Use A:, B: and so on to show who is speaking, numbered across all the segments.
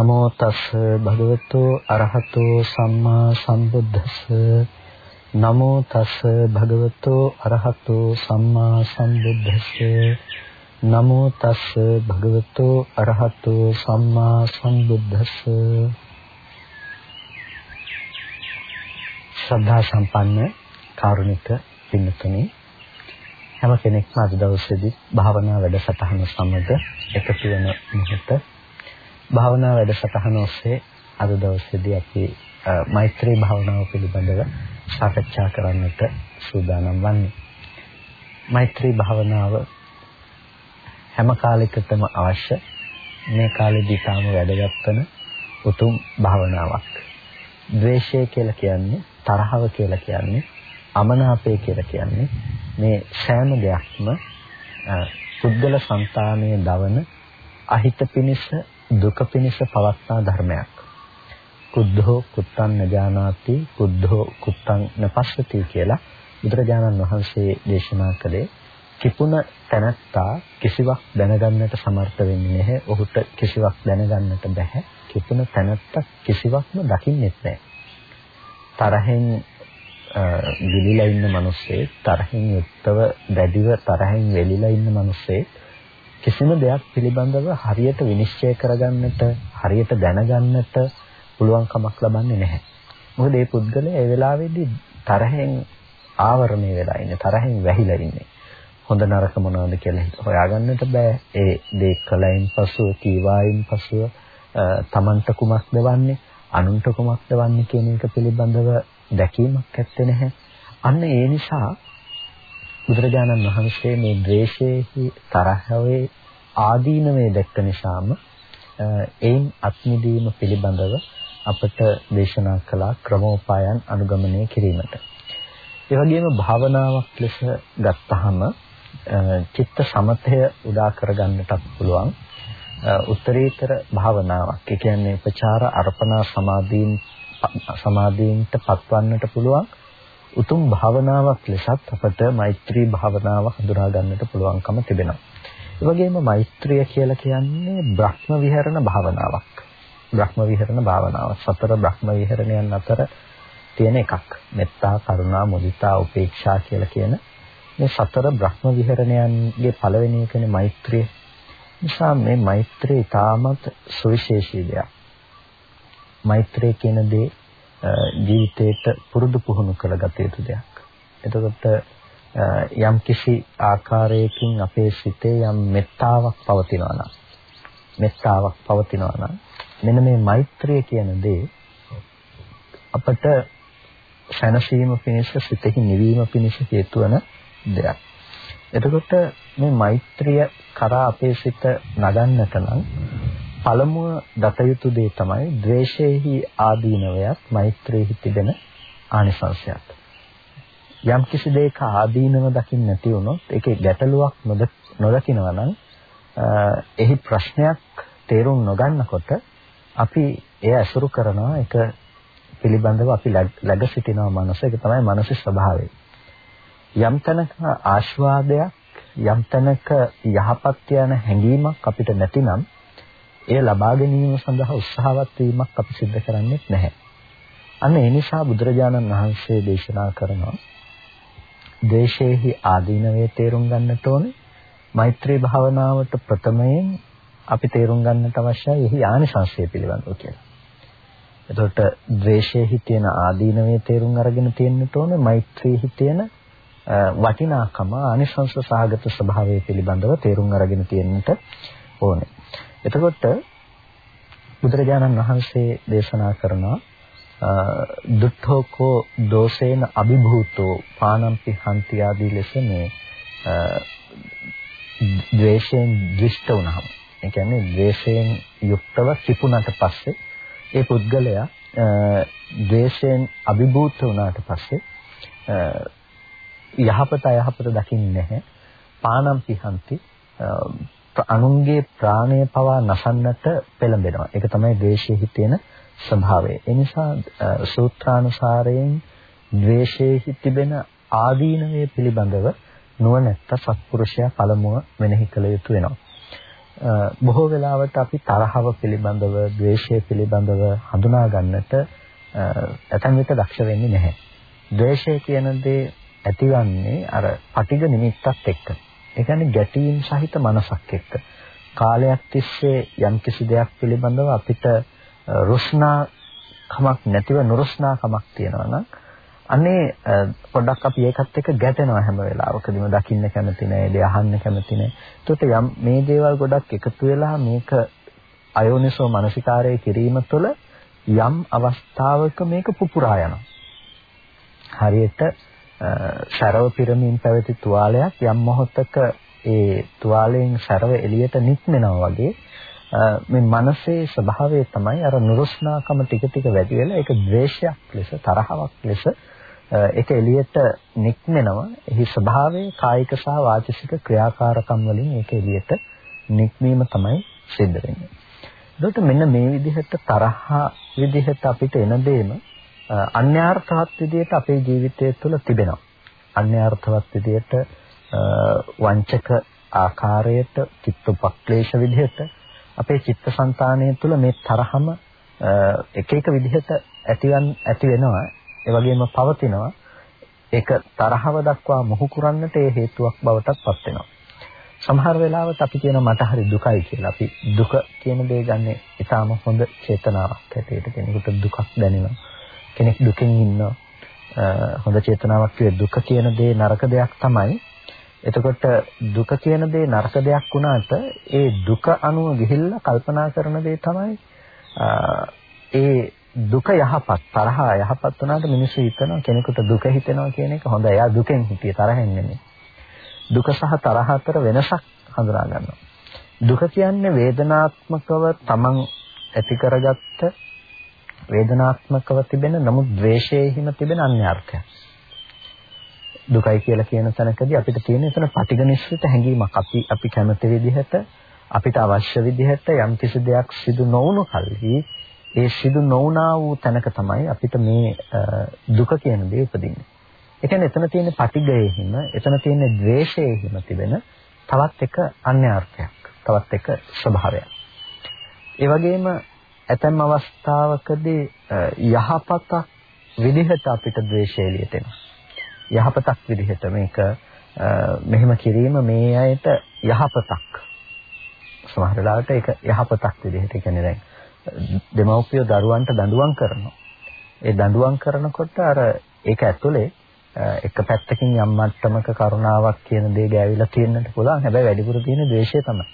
A: නමෝ තස් භගවතු අරහතෝ සම්මා සම්බුද්දස්ස. නමෝ තස් භගවතු අරහතෝ සම්මා සම්බුද්දස්ස. නමෝ තස් භගවතු අරහතෝ සම්මා සම්බුද්දස්ස. ශ්‍රද්ධා සම්පන්න කාරුණික පින්තුනි හැම කෙනෙක්ම අද දවසේදී භාවනා වැඩසටහන සමග එකතු වෙන මොහොත භාවනා වැඩසටහන ඔස්සේ අද දවසේදී අපි මෛත්‍රී භාවනාව පිළිබඳව සාකච්ඡා කරන්නට සූදානම් වන්නේ. මෛත්‍රී භාවනාව හැම කාලයකටම අවශ්‍ය මේ කාලෙදී තාම වැදගත් වෙන උතුම් භාවනාවක්. ද්වේෂය කියලා කියන්නේ තරහව කියලා කියන්නේ අමනාපය කියලා කියන්නේ මේ සෑම දෙයක්ම පුද්ගල సంతානයේ දවන අහිත පිනිස දුක පිනිස පවත්නා ධර්මයක්. කුද්ධෝ කුත්තං නජානාති කුද්ධෝ කුත්තං නපස්සති කියලා බුදුරජාණන් වහන්සේ දේශනා කළේ කිපුණ තැනැත්තා කිසිවක් දැනගන්නට සමර්ථ වෙන්නේ නැහැ. ඔහුට කිසිවක් දැනගන්නට බෑ. කිපුණ තැනැත්තා කිසිවක්ම දකින්නෙත් නැහැ. තරහෙන් ගිලිලා ඉන්න මිනිස්සේ තරහින් යුක්තව දැඩිව තරහින් වෙලිලා ඉන්න මිනිස්සේ කිසිම දෙයක් පිළිබඳව හරියට විනිශ්චය කරගන්නට හරියට දැනගන්නට පුළුවන් කමක් ලබන්නේ නැහැ. මොකද මේ පුද්ගලයා ඒ වෙලාවේදී තරහෙන් ආවරණය වෙලා ඉන්නේ තරහෙන් වැහිලා ඉන්නේ. හොඳ නරක මොනවද කියලා හොයාගන්නට බෑ. ඒ දේ කලයින් පසුව කීවායින් පසුව තමන්ට කුමක්ද වන්නේ අනුන්ට කුමක්ද වන්නේ කියන එක පිළිබඳව දැකීමක් ඇත්තේ නැහැ. අන්න ඒ නිසා බුදුරජාණන් වහන්සේ මේ ද්වේෂයේ තරහවේ ආදීනවේ දැක්ක නිසාම එයින් අත්මිදීම පිළිබඳව අපට දේශනා කළ ක්‍රමෝපායන් අනුගමනය කිරීමට. ඒ වගේම භාවනාවක් ලෙස ගත්තහම චිත්ත සමතය උදා කරගන්නටත් පුළුවන් උත්තරීතර භාවනාවක්. ඒ කියන්නේ උපචාර අර්පණා සමාධීන් සමාධීන්ට පත්වන්නට පුළුවන් උතුම් භාවනාවක් ලෙසත් අපට මෛත්‍රී භාවනාව හඳුනා ගන්නට පුළුවන්කම තිබෙනවා. ඒ වගේම මෛත්‍රිය කියලා කියන්නේ බ්‍රහ්ම විහරණ භාවනාවක්. බ්‍රහ්ම විහරණ භාවනාව. සතර බ්‍රහ්ම විහරණයන් අතර තියෙන එකක්. මෙත්තා, කරුණා, මුදිතා, උපේක්ෂා කියලා කියන මේ සතර බ්‍රහ්ම විහරණයන්ගේ පළවෙනි එකනේ මෛත්‍රිය. නිසා මේ මෛත්‍රිය ඊටමත් සුවිශේෂී දෙයක්. මෛත්‍රිය කියන දේ ජීවිතේට පුරුදු පුහුණු කරගත යුතු දෙයක්. එතකොට යම් කිසි ආකාරයකින් අපේ සිතේ යම් මෙත්තාවක් පවතිනවා නම් මෙත්තාවක් පවතිනවා නම් මෙන්න මේ මෛත්‍රිය කියන දේ අපට සැනසීම පිණිස සිතෙහි නිවීම පිණිස හේතු වන දෙයක්. එතකොට මේ මෛත්‍රිය කරා අපේ සිත නගන්නට නම් පළමුව දත යුතු දේ තමයි ද්වේෂයේහි ආදීනවයත් මෛත්‍රියෙහි තිබෙන ආනිසංශයත්. යම් කිසි දෙයක ආදීනව දකින්න නැති වුණොත් ඒකේ ගැටලුවක් නොදකිනවා නම් එහි ප්‍රශ්නයක් තේරුම් නොගන්නකොට අපි එය අසුරු කරනවා ඒක පිළිබඳව අපි läග සිටිනවා මනස ඒක තමයි මනසේ ස්වභාවය. යම් තැනක ආස්වාදයක් යම් තැනක යහපත් යන හැඟීමක් අපිට නැතිනම් එය ලබා ගැනීම සඳහා උත්සාහවත් වීමක් අපි සිද්ධ කරන්නේ නැහැ. අන්න ඒ නිසා බුදුරජාණන් වහන්සේ දේශනා කරනවා දේශේහි ආදීනවේ තේරුම් ගන්නට ඕනේ. මෛත්‍රී භාවනාවට ප්‍රථමයෙන් අපි තේරුම් ගන්නට අවශ්‍යයි එහි ආනිසංශය පිළිබඳව කියලා. එතකොට ද්වේෂයේහි තියෙන ආදීනවේ තේරුම් අරගෙන තියෙන්නට ඕනේ මෛත්‍රියේහි තියෙන වටිනාකම ආනිසංශ සහගත ස්වභාවය පිළිබඳව තේරුම් අරගෙන තියෙන්නට ඕනේ. එතකොට බුදුරජාණන් වහන්සේ දේශනා කරනවා දුට්ඨෝකෝ දෝෂේන අභිභූතෝ පානම්පි හන්ති ආදී ලෙස මේ ද්වේෂයෙන් දෘෂ්ට වුණාම ඒ කියන්නේ ද්වේෂයෙන් යුක්තව කිපුණාට පස්සේ ඒ පුද්ගලයා ද්වේෂයෙන් අභිභූත වුණාට පස්සේ යහපත අයහපත දකින්නේ නැහැ. පානම්පි හන්ති අනුන්ගේ ප්‍රාණය පවා නසන්නට පෙළඹෙනවා. ඒක තමයි ද්වේෂයේ තියෙන ස්වභාවය. ඒ නිසා සූත්‍රානුසාරයෙන් ද්වේෂයේ තිබෙන ආදීනවය පිළිබඳව නුවණැත්ත සත්පුරුෂයා පළමුව මෙනෙහි කළ යුතු වෙනවා. බොහෝ වෙලාවට අපි තරහව පිළිබඳව, ද්වේෂය පිළිබඳව හඳුනා ගන්නට ඇතැම් විට දක්ෂ වෙන්නේ නැහැ. ද්වේෂය කියන දේ ඇතිවන්නේ අර පටිඝ නිමිත්තත් එක්ක. ඒ කියන්නේ ගැටීම් සහිත මනසක් එක්ක. කාලයක් තිස්සේ යම් කිසි දෙයක් පිළිබඳව අපිට රුස්නා කමක් නැතිව නුරුස්නා කමක් තියෙනවා නම් අනේ පොඩ්ඩක් අපි ඒකත් එක්ක ගැටෙනවා හැම වෙලාවකදීම දකින්න කැමති නෑ, ඒ අහන්න කැමති නෑ. ඒකට යම් මේ දේවල් ගොඩක් එකතු වෙලා මේක අයෝනිසෝ මනසිකාරය කිරීම තුළ යම් අවස්ථාවක මේක පුපුරා යනවා. හරියට සරව පිරමින් පැවති තුවාලයක් යම් මොහොතක ඒ තුවාලයෙන් සරව එළියට නික්මෙනවා වගේ මේ මනසේ ස්වභාවය තමයි අර නුරුස්නාකම ටික ටික වැඩි වෙලා ඒක ද්වේෂයක් ලෙස තරහවක් ලෙස ඒක එළියට නික්මෙනවා එහි ස්වභාවය කායික සහ වාචික ක්‍රියාකාරකම් වලින් ඒක එළියට නික්මීම තමයි සිද්ධ වෙන්නේ. එතකොට මෙන්න මේ විදිහට තරහ විදිහට අපිට එන දෙයම අන්‍යාර්ථවත් විදිහට අපේ ජීවිතය තුළ තිබෙනවා. අන්‍යාර්ථවත් විදිහට වංචක ආකාරයට චිත්තපක්ලේශ විදිහට අපේ චිත්තසංතානය තුළ මේ තරහම එක එක විදිහට ඇතිවන් ඇති වෙනවා. ඒ වගේම පවතිනවා. ඒක තරහව දක්වා මොහු කරන්නට ඒ හේතුවක් බවටත් පත් වෙනවා. සමහර වෙලාවට අපි කියන මට හරි දුකයි කියලා. අපි දුක කියන දේ ගන්න ඉතාම හොඳ චේතනාවක් හැටියට කෙනෙකුට දුකක් දැනෙනවා. කෙනෙක් දුකින් ඉන්නවා. හොඳ චේතනාවක් කියේ දුක කියන දේ නරක දෙයක් තමයි. එතකොට දුක කියන දේ නරක දෙයක් වුණාට ඒ දුක අනුව ගිහිල්ලා කල්පනා කරන දේ තමයි ඒ දුක යහපත් තරහ යහපත් වුණාට මිනිස්සු හිතනවා කෙනෙකුට දුක හිතෙනවා කියන එක හොඳයි. එයා දුකෙන් හිතිය තරහෙන් නෙමෙයි. දුක සහ තරහ අතර වෙනසක් හඳුනා ගන්නවා. දුක කියන්නේ වේදනාත්මකව තමන් ඇති කරගත්ත වේදනාත්මකව තිබෙන නමුත් ද්වේෂයෙහිම තිබෙන අන්‍යාර්ථයක්. දුකයි කියලා කියන තැනකදී අපිට තියෙන එතන පටිඝනිශ්චිත හැඟීමක්. අපි අපි කැමති විදිහට අපිට අවශ්‍ය විදිහට යම් කිසි දෙයක් සිදු නොවුණු කල්හි ඒ සිදු නොවුණා වූ තැනක තමයි අපිට මේ දුක කියන දේ උපදින්නේ. ඒ කියන්නේ එතන තියෙන පටිඝයෙහිම එතන තියෙන ද්වේෂයෙහිම තිබෙන තවත් එක අන්‍යාර්ථයක්. තවත් එක ස්වභාවයක්. ඒ වගේම ඇතැම් අවස්ථාවකදී යහපතක් විදිහට අපිට ද්වේෂය එළියට එනවා. යහපතක් විදිහට මේක මෙහෙම කිරීම මේ අයට යහපතක්. සමහර වෙලාවට ඒක යහපතක් විදිහට කියන්නේ දැන් දෙමව්පියෝ දරුවන්ට දඬුවම් කරනවා. ඒ දඬුවම් කරනකොට අර ඒක ඇතුලේ එක පැත්තකින් යම් මට්ටමක කරුණාවක් කියන දේ ගෑවිලා තියෙන්නත් පුළුවන්. හැබැයි වැඩිපුර තියෙන ද්වේෂය තමයි.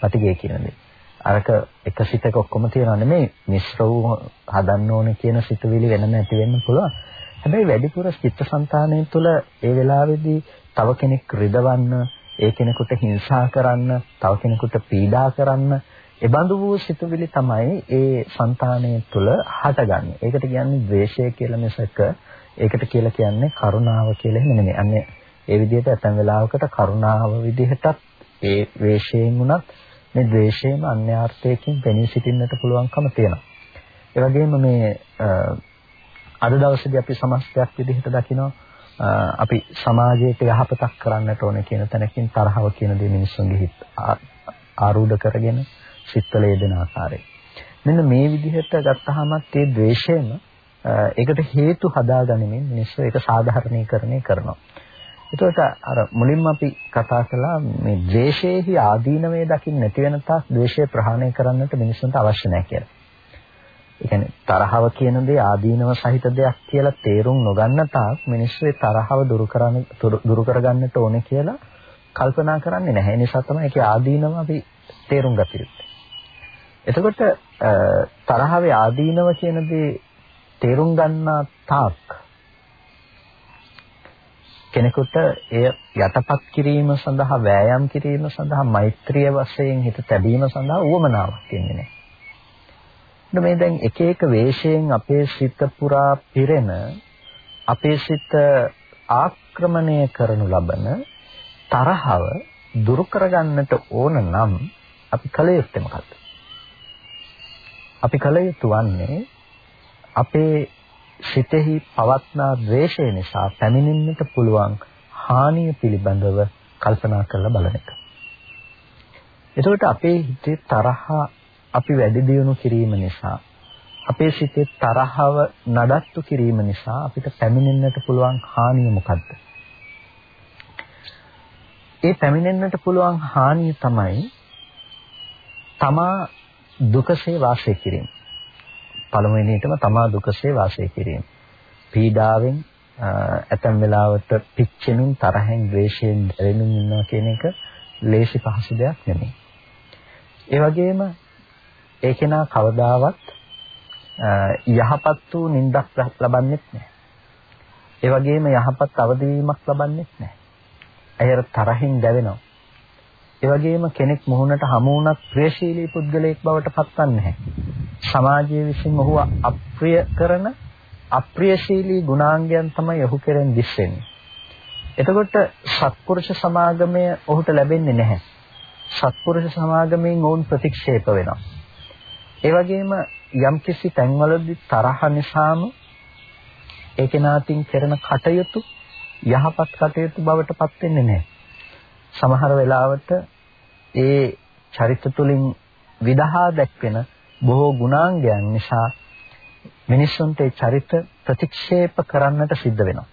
A: පටිගය කියන දේ. අරක එක සිතක ඔක්කොම තියනවා නෙමෙයි මිශ්‍ර වූ හදන්න ඕනේ කියන සිතුවිලි වෙනම ඇති වෙන්න පුළුවන්. හැබැයි වැඩිපුර චිත්තසංතානය තුළ ඒ වෙලාවේදී තව කෙනෙක් රිදවන්න, ඒ කෙනෙකුට හිංසා කරන්න, තව කෙනෙකුට පීඩා කරන්න, එබඳු වූ සිතුවිලි තමයි ඒ సంతානය තුළ හටගන්නේ. ඒකට කියන්නේ ද්වේෂය කියලා මිසක ඒකට කියලා කියන්නේ කරුණාව කියලා එහෙම නෙමෙයි. අන්නේ ඒ විදිහට ඇතැම් වෙලාවකට කරුණාව විදිහටත් ඒ වේශයෙන් උනත් මේ ද්වේෂයම අන්‍යාර්ථයකින් පෙනී සිටින්නට පුළුවන්කම තියෙනවා. ඒ වගේම මේ අද දවසේදී අපි සමස්තයක් විදිහට දකිනවා අපි සමාජයට යහපතක් කරන්නට ඕන කියන තැනකින් තරහව කියන දේ මිනිස්සුන්ගේ හිත ආරූඪ කරගෙන සිත්වල යෙදෙන ආකාරය. මෙන්න මේ විදිහට ගත්තහමත් ඒ ද්වේෂයම ඒකට හේතු හදාගනිමින් මිනිස්සු ඒක සාධාරණීකරණය කරනවා. එතකොට අර මුලින්ම අපි කතා කළා මේ ද්වේෂයේහි ආදීනවේ දකින්න නැති වෙන තාක් ද්වේෂය ප්‍රහාණය කරන්නට මිනිස්සුන්ට අවශ්‍ය නැහැ කියලා. ඒ කියන්නේ තරහව කියන දේ ආදීනව සහිත දෙයක් කියලා තේරුම් නොගන්න තාක් මිනිස්සු ඒ තරහව දුරු කරන දුරු කරගන්නට ඕනේ කියලා කල්පනා කරන්නේ නැහැ. ඒ නිසා තමයි ඒකේ ආදීනව අපි තේරුම් ගත යුත්තේ. එතකොට තරහවේ ආදීනව කියන දේ තේරුම් ගන්නා තාක් කෙනෙකුට එය යටපත් කිරීම සඳහා වෑයම් කිරීම සඳහා මෛත්‍රිය වශයෙන් හිත තැබීම සඳහා උවමනාවක් ඉන්නේ නැහැ. මේ දැන් එක එක වේශයෙන් අපේ සිත පුරා පිරෙන අපේ සිත ආක්‍රමණය කරනු ලබන තරහව දුරු කරගන්නට ඕන නම් අපි කල යුත්තේ මොකක්ද? අපි කල යුතු වන්නේ අපේ සිතෙහි පවත්නා ද්වේෂය නිසා පැමිණෙන්නට පුළුවන් හානිය පිළිබඳව කල්පනා කරලා බලන එක. එතකොට අපේ හිතේ තරහ අපි වැඩි දියුණු කිරීම නිසා අපේ සිතේ තරහව නඩත්තු කිරීම නිසා අපිට පැමිණෙන්නට පුළුවන් හානිය මොකද්ද? ඒ පැමිණෙන්නට පුළුවන් හානිය තමයි තමා දුකසේ වාසය කිරීම. පළමුවෙනියටම තමා දුකසේ වාසය කිරීම. පීඩාවෙන් ඇතැම් වෙලාවට පිච්චෙමින් තරහෙන් ද්වේෂයෙන් දැවෙමින් ඉන්නවා කියන එක ලේසි පහසු දෙයක් නෙමෙයි. ඒ වගේම ඒ කෙනා කවදාවත් යහපත් වූ නිින්දක් ලබන්නේත් නැහැ. ඒ වගේම යහපත් අවදිවීමක් ලබන්නේත් නැහැ. ඇයර තරහින් දැවෙනවා. ඒ වගේම කෙනෙක් මුහුණට හමු වුණත් ප්‍රියශීලී පුද්ගලයෙක් බවට පත්වන්නේ නැහැ. සමාජයේ විසින් ඔහු අප්‍රිය කරන අප්‍රියශීලී ගුණාංගයන් තමයි ඔහු කෙරෙන් දිස්සෙන්නේ. එතකොට සත්පුරුෂ සමාගමය ඔහුට ලැබෙන්නේ නැහැ. සත්පුරුෂ සමාගමෙන් ඔවුන් ප්‍රතික්ෂේප වෙනවා. ඒ වගේම යම්කිසි තැන්වලදී තරහ නිසාම ඒ කෙනාටින් කරන කටයුතු යහපත් කටයුතු බවට පත් වෙන්නේ නැහැ. සමහර වෙලාවට ඒ චරිත තුලින් විදහා දැක්වෙන බොහෝ ගුණාංගයන් නිසා මිනිසුන්ට ඒ චරිත ප්‍රතික්ෂේප කරන්නට සිද්ධ වෙනවා.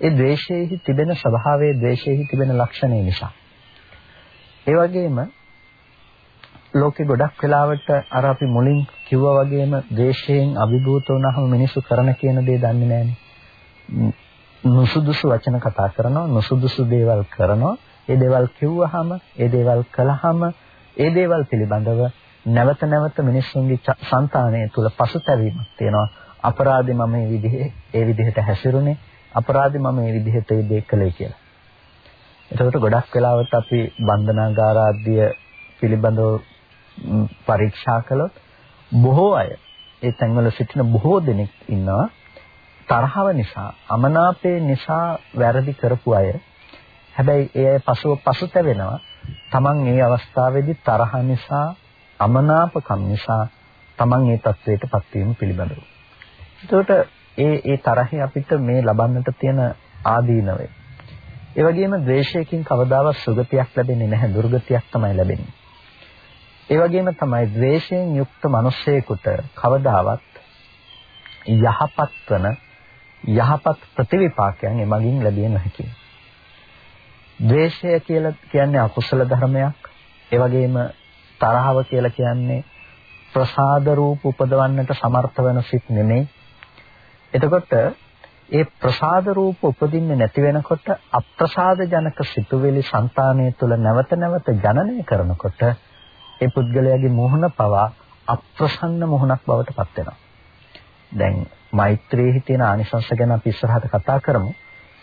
A: ඒ ද්වේෂයේහි තිබෙන ස්වභාවයේ ද්වේෂයේහි තිබෙන ලක්ෂණය නිසා. ඒ වගේම ලෝකේ ගොඩක් වෙලාවට අර අපි මුලින් කිව්වා වගේම ද්වේෂයෙන් අභිභූත වුණාම මිනිස්සු කරන කියන දේ දන්නේ නැහනේ. නුසුදුසු වචන කතා කරනවා, නුසුදුසු දේවල් කරනවා. ඒ දේවල් කිව්වහම, ඒ දේවල් කළාම, ඒ දේවල් පිළිබඳව නැවත නැවත මිනිස්සුන්ගේ సంతානය තුල පසුතැවීමක් තියෙනවා. අපරාධේ මම මේ විදිහේ ඒ විදිහට හැසිරුනේ, අපරාධේ මම මේ විදිහට ඒ දේ කළේ කියලා. එතකොට ගොඩක් වෙලාවට අපි බන්ධනාගාර ආදිය පිළිබඳව පරීක්ෂා කළොත් බොහෝ අය ඒ තැන්වල සිටින බොහෝ දෙනෙක් ඉන්නවා තරහව නිසා අමනාපේ නිසා වැරදි කරපු අය හැබැයි ඒ අය පසුව පසුතැවෙනවා තමන් මේ අවස්ථාවේදී තරහ නිසා අමනාපකම් නිසා තමන් මේ තත්වයටපත් වීම පිළිබඳව. එතකොට ඒ ඒ තරහේ අපිට මේ ලබන්නට තියෙන ආදීනවය. ඒ වගේම ද්වේෂයකින් කවදාවත් සුගතියක් ලැබෙන්නේ නැහැ දුර්ගතියක් තමයි ලැබෙන්නේ. ඒ වගේම තමයි ද්වේෂයෙන් යුක්ත මිනිසෙකුට කවදාවත් යහපත් වන යහපත් ප්‍රතිවිපාකයන් එමගින් ලැබිය නොහැකියි. ද්වේෂය කියලා කියන්නේ අකුසල ධර්මයක්. ඒ වගේම තරහව කියලා කියන්නේ ප්‍රසාද රූප උපදවන්නට සමර්ථ වෙන සිත් නෙමෙයි. එතකොට ඒ ප්‍රසාද රූප උපදින්නේ නැති වෙනකොට අප්‍රසාද ජනක සිතුවිලි సంతානය තුළ නැවත නැවත ජනනය කරනකොට ඒ පුද්ගලයාගේ මොහොන පවා අප්‍රසන්න මොහොනක් බවට පත් වෙනවා. දැන් මෛත්‍රියේ තියෙන ආනිසංශ ගැන අපි ඉස්සරහට කතා කරමු.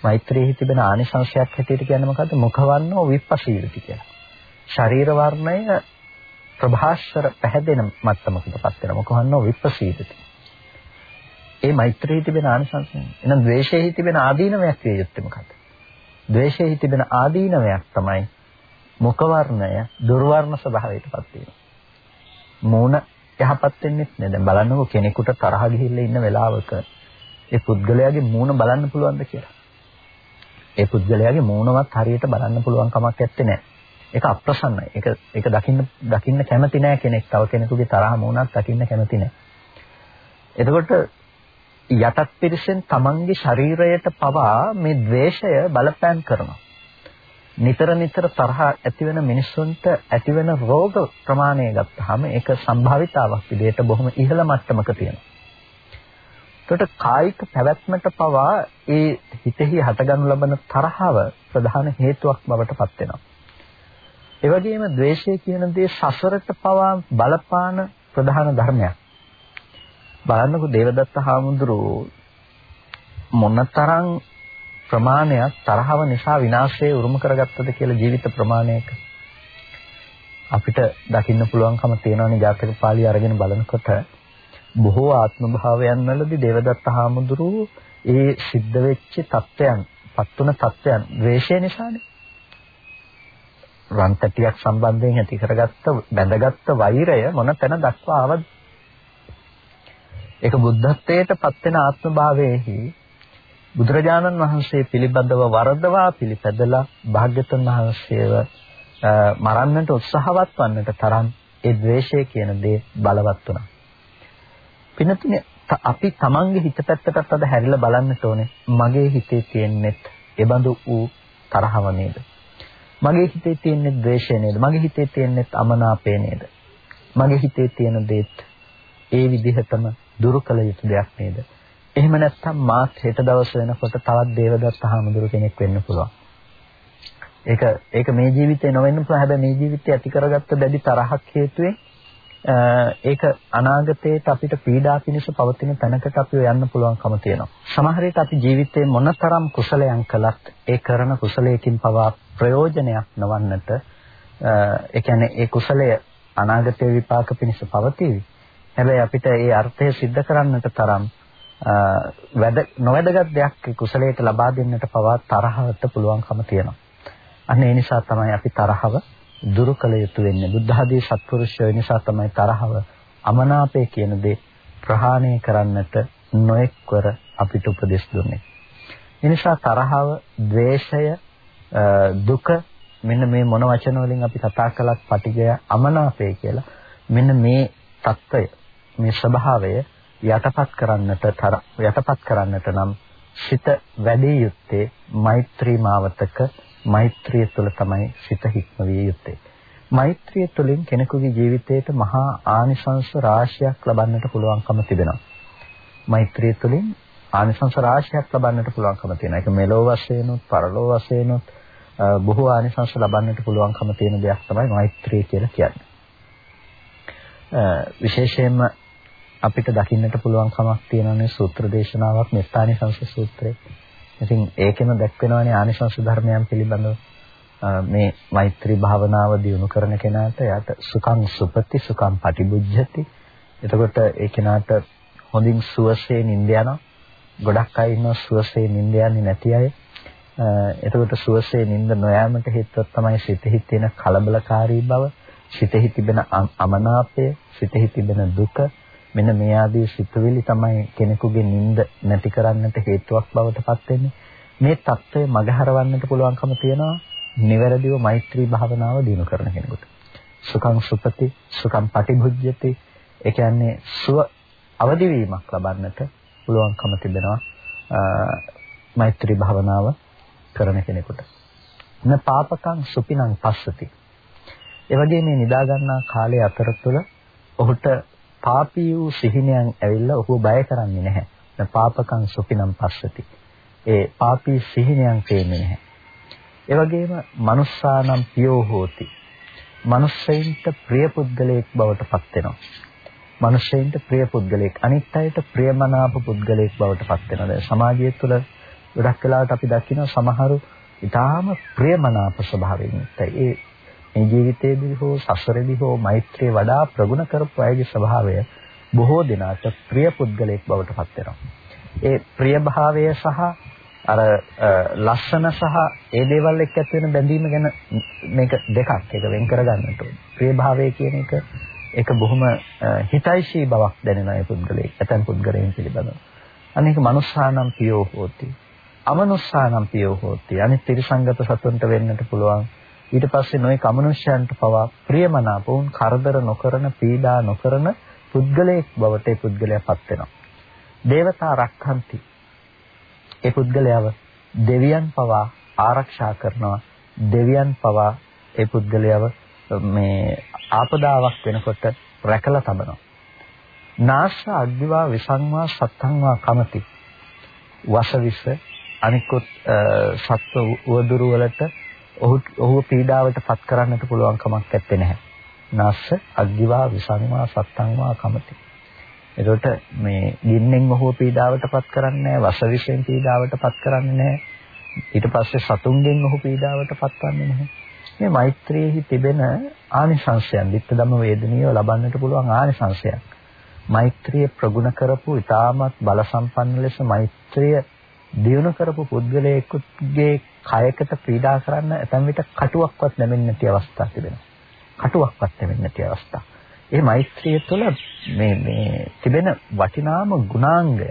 A: මෛත්‍රියේ තිබෙන ආනිසංශයක් හැටියට කියන්නේ මොකද්ද? මුඛවන්නෝ විපස්සීලති කියලා. ශරීර වර්ණය ප්‍රභාස්වර පැහැදෙන මට්ටමකටපත් වෙනවා. මුඛවන්නෝ විපස්සීලති. ඒ මෛත්‍රියේ තිබෙන ආනිසංශය. එහෙනම් ද්වේෂයේ තිබෙන ආදීනවයක් විය යුත්තේ මොකද්ද? ද්වේෂයේ තිබෙන ආදීනවයක් තමයි මුඛ වර්ණය දුර්වර්ණ ස්වභාවයටපත් වෙනවා. මූණ යහපත් වෙන්නේ නැහැ. දැන් බලන්නකෝ කෙනෙකුට තරහ ගිහිල්ලා ඉන්න වෙලාවක ඒ පුද්ගලයාගේ මූණ බලන්න පුළුවන්ද කියලා. ඒ පුද්ගලයාගේ මූණවත් හරියට බලන්න පුළුවන් කමක් නැත්තේ නෑ. ඒක අප්‍රසන්නයි. ඒක ඒක දකින්න දකින්න කැමති නෑ කෙනෙක්. තව කෙනෙකුගේ තරහ මූණක් දකින්න කැමති නෑ. එතකොට යටත් පිරිසෙන් තමන්ගේ ශරීරයට පවා මේ द्वේෂය බලපෑම් කරනවා. නිතර නිතර තරහ ඇති වෙන මිනිස්සුන්ට ඇති වෙන රෝග ප්‍රමාණය ගත්තාම ඒක සම්භාවිතාවක් විදිහට බොහොම ඉහළ මට්ටමක තියෙනවා. එතකොට කායික පැවැත්මට පවා ඒ හිතෙහි හටගනු ලබන තරහව ප්‍රධාන හේතුවක් බවට පත් වෙනවා. ඒ වගේම ද්වේෂය කියන දේ සසරට පවා බලපාන ප්‍රධාන ධර්මයක්. බලන්නකෝ දේවදත්ත හාමුදුරුවෝ මොනතරම් ප්‍රමාණයක් තරහව නිසා විනාශයේ උරුම කරගත්තද කියලා ජීවිත ප්‍රමාණයක? අපිට දකින්න පුළුවන්කම තියෙනවනේ ජාතක පාළිය අරගෙන බලනකොට. බොහෝ ආත්ම භාවයන් වලදී දේවදත්ත හාමුදුරුවෝ ඒ සිද්ධ වෙච්ච தත්වයන් පත්තුන தත්වයන් ද්වේෂය නිසානේ. රන් තැටියක් සම්බන්ධයෙන් ඇති කරගත්ත බැඳගත්ත වෛරය මොන තැන දක්වා ආවද ඒක බුද්ධත්වයට පත් වෙන ආත්ම භාවයේහි බුදුරජාණන් වහන්සේ පිළිබඳව වරදවා පිළිපැදලා භාග්‍යතුන් වහන්සේව මරන්නට උත්සාහවත් වන්නට තරම් ඒ ද්වේෂය කියන දේ බලවත් වුණා. පිනතුනේ අපි තමන්ගේ හිත පැත්තටත් අද හැරිලා බලන්නට ඕනේ. මගේ හිතේ තියෙන්නේත් එබඳු වූ තරහව නේද? මගේ හිතේ තියෙන්නේ ද්වේෂය නේද? මගේ හිතේ තියෙන්නේ අමනාපය නේද? මගේ හිතේ තියෙන දේත් ඒ විදිහටම දුරු කළ යුතු දෙයක් නේද? එහෙම නැත්නම් මාත් හෙට දවස් වෙනකොට තවත් දේවදත්ත හාමුදුරු කෙනෙක් වෙන්න පුළුවන්. ඒක ඒක මේ ජීවිතේ නොවෙන්න පුළුවන්. හැබැයි මේ ජීවිතේ ඇති කරගත්ත දැඩි තරහක් හේතුවෙන් ඒක අනාගතයේත් අපිට පීඩා පිණිස පවතින තැනකට අපිව යන්න පුළුවන්කම තියෙනවා. සමහර විට අපි ජීවිතේ මොනතරම් කුසලයන් කළත් ඒ කරන කුසලයකින් පවා ප්‍රයෝජනයක් නොවන්නට ඒ කියන්නේ ඒ කුසලය අනාගතයේ විපාක පිණිස පවතිවි. හැබැයි අපිට ඒ අර්ථය सिद्ध කරන්නට තරම් වැඩ නොවැදගත් දෙයක් කුසලයට ලබා දෙන්නට පවා තරහවට පුළුවන්කම තියෙනවා. අන්න ඒ නිසා තමයි අපි තරහව දුරු කළ යුතු වෙන්නේ. බුද්ධ ආදී සත්පුරුෂයෝ නිසා තමයි තරහව, අමනාපය කියන දේ ප්‍රහාණය කරන්නට නොඑක්වර අපිට උපදෙස් දුන්නේ. ඒ නිසා තරහව, ද්වේෂය, දුක මෙන්න මේ මොන වචන වලින් අපි කතා කළත් පටිගය අමනාපය කියලා මෙන්න මේ தত্ত্বය මේ ස්වභාවය යටපත් කරන්නට යටපත් කරන්නට නම් සිත වැඩි යුත්තේ මෛත්‍රී මාවතක මෛත්‍රිය තුළ තමයි සිත හික්මවිය යුත්තේ. මෛත්‍රිය තුළින් කෙනෙකුගේ ජීවිතයට මහා ආනිසංස රාශියක් ලබන්නට පුළුවන්කම තිබෙනවා. මෛත්‍රිය තුළින් ආනිසංස රාශියක් ලබන්නට පුළුවන්කම තියෙනවා. ඒක මෙලෝ වශයෙන් උත් පරලෝ වශයෙන් උත් බොහෝ ආනිසංස ලබන්නට පුළුවන්කම තියෙන දෙයක් තමයි මෛත්‍රිය කියලා කියන්නේ. විශේෂයෙන්ම අපිට දකින්නට පුළුවන් කමක් තියෙනනේ සූත්‍ර දේශනාවක් මෙත්තානිසංස සූත්‍රය. ඉතින් ඒකෙම දැක්වෙනවානේ ආනිසංස ධර්මයන් පිළිබඳව මේ මෛත්‍රී භාවනාව දියුණු කරන කෙනාට යාට සුඛං සුපති සුඛං පටිබුද්ධති. එතකොට ඒ කෙනාට හොඳින් සුවසේ නිින්ද යනවා. ගොඩක් අය ඉන්නවා සුවසේ නිින්ද යන්නේ නැති අය. එතකොට සුවසේ නිින්ද නොයෑමට හේතුවක් තමයි සිතෙහි තියෙන කලබලකාරී බව, සිතෙහි තිබෙන අමනාපය, සිතෙහි තිබෙන දුක, මෙන්න මේ ආදී සිතුවිලි තමයි කෙනෙකුගේ නිින්ද නැති කරන්නට හේතුවක් බවට පත් වෙන්නේ. මේ தত্ত্বය මගහරවන්නට පුළුවන්කම තියෙනවා නිවැරදිව මෛත්‍රී භාවනාව දිනු කරන කෙනෙකුට. සුඛං සුපති සුඛං පටිභුජ්‍යති ඒ කියන්නේ සුව අවදි වීමක් ලබන්නට පුළුවන්කම තිබෙනවා මෛත්‍රී භාවනාව කරන කෙනෙකුට. න පාපකං සුපිනං පස්සති. ඒ වගේ මේ නිදා ගන්නා කාලය අතරතුර ඔහුට පාපී වූ සිහිනයන් ඇවිල්ලා ඔහුව බය කරන්නේ නැහැ. පාපකං සුපිනම් පස්සති. ඒ පාපී සිහිනයන් පේන්නේ නැහැ. ඒ වගේම manussානම් පියෝ හෝති. මනුස්සයින්ට ප්‍රිය පුද්ගලයෙක් බවට පත් වෙනවා. මනුස්සයින්ට ප්‍රිය පුද්ගලයෙක් අනිත් අයට ප්‍රියමනාප පුද්ගලයෙක් බවට පත් වෙනවා. දැන් සමාජය තුළ ගොඩක් වෙලාවට අපි දකිනවා සමහරු ඊටාම ප්‍රියමනාප ස්වභාවයෙන් යුක්තයි. ඒ මේ ජීවිතයේදී හෝ සසරේදී හෝ මෛත්‍රිය වඩා ප්‍රගුණ කරපු අයගේ ස්වභාවය බොහෝ දිනාට ප්‍රිය පුද්ගලයෙක් බවට පත් වෙනවා. ඒ ප්‍රිය භාවය සහ අර ලස්සන සහ ඒ දේවල් එක්ක ඇති වෙන බැඳීම ගැන මේක දෙකක් ඒක වෙන් කරගන්නට ඕනේ. ප්‍රිය භාවය කියන එක ඒක බොහොම හිතයිශී බවක් දැනෙන ඒ පුද්ගලයෙක්. ඇතැම් පුද්ගලයන් පිළිබඳව. අනේක මනුස්සානම් පියෝ හෝති. අමනුස්සානම් පියෝ හෝති. අනිත් ත්‍රිසංගත සතුන්ට වෙන්නට පුළුවන්. ඊට පස්සේ නොයෙක් අමනුෂ්‍යයන්ට පවා ප්‍රියමනාප වුන් කරදර නොකරන පීඩා නොකරන පුද්ගලයෙක් බවට ඒ පුද්ගලයාපත් වෙනවා. දේවතා රක්ඛන්ති. ඒ පුද්ගලයාව දෙවියන් පවා ආරක්ෂා කරනවා. දෙවියන් පවා ඒ පුද්ගලයාව මේ ආපදාවක් වෙනකොට රැකලා තබනවා. නාශ අග්නිවා විසංවා සත්තංවා කමති. වසවිස අනිකුත් සත්ව උවදුරු වලට ඔහු ඔහුව පීඩාවට පත් කරන්නට පුළුවන් කමක් නැත්තේ නැහැ. නස්ස අග්ගිවා විසංවා සත්තංවා කමති. එතකොට මේ ගින්නෙන් ඔහුව පීඩාවට පත් කරන්නේ නැහැ, වසවිෂයෙන් පීඩාවට පත් කරන්නේ නැහැ. ඊට පස්සේ සතුන්ගෙන් ඔහු පීඩාවට පත්වන්නේ නැහැ. මේ මෛත්‍රියෙහි තිබෙන ආනිසංශයන්, විත්ත ධම්ම වේදනීය ලබන්නට පුළුවන් ආනිසංශයන්. මෛත්‍රිය ප්‍රගුණ කරපු ඊටමත් බල සම්පන්න ලෙස මෛත්‍රිය දියුණු කරපු පුද්ගලයෙකුගේ කයකට පීඩා කරන්න ඇතැම් විට කටුවක්වත් නැමෙන්නේ නැති අවස්ථා තිබෙනවා. කටුවක්වත් නැමෙන්නේ නැති අවස්ථා. ඒ මෛත්‍රිය තුළ මේ මේ තිබෙන වටිනාම ගුණාංගය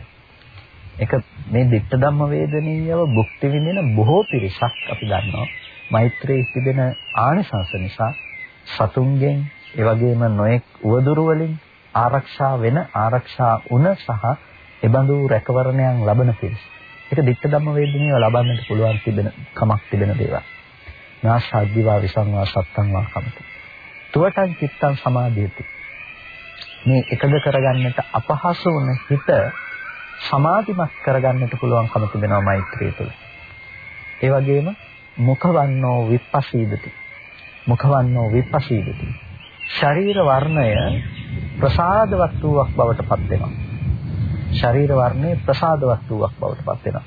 A: ඒක මේ ditta ධම්ම වේදනීයව භුක්ති විඳින බොහෝ පිරිසක් අපි දන්නවා. මෛත්‍රියේ තිබෙන ආනිසංස නිසා සතුන්ගෙන් ඒ වගේම නොඑක් උවදුරු වලින් ආරක්ෂා වෙන ආරක්ෂා වුණ සහ එබඳු රැකවරණයන් ලබන පිරිස. ඒක ditta ධම්ම වේදිනියව ලබන්නට පුළුවන් තිබෙන කමක් තිබෙන දේවල්. නාසාද්දිවා විසංවා සත්තං වා කමති. තුවටං චිත්තං සමාධියති. මේ එකද කරගන්නට අපහසු වුණ හිත සමාධිමත් කරගන්නට පුළුවන්කම තිබෙනවා මෛත්‍රිය තුළ. ඒ වගේම මුඛවන්නෝ විපස්සීදති. මුඛවන්නෝ විපස්සීදති. ශරීර වර්ණය ප්‍රසාදවත් වූවක් බවට පත් වෙනවා. ශරීර වර්ණය ප්‍රසාදවත් වූවක් බවට පත් වෙනවා.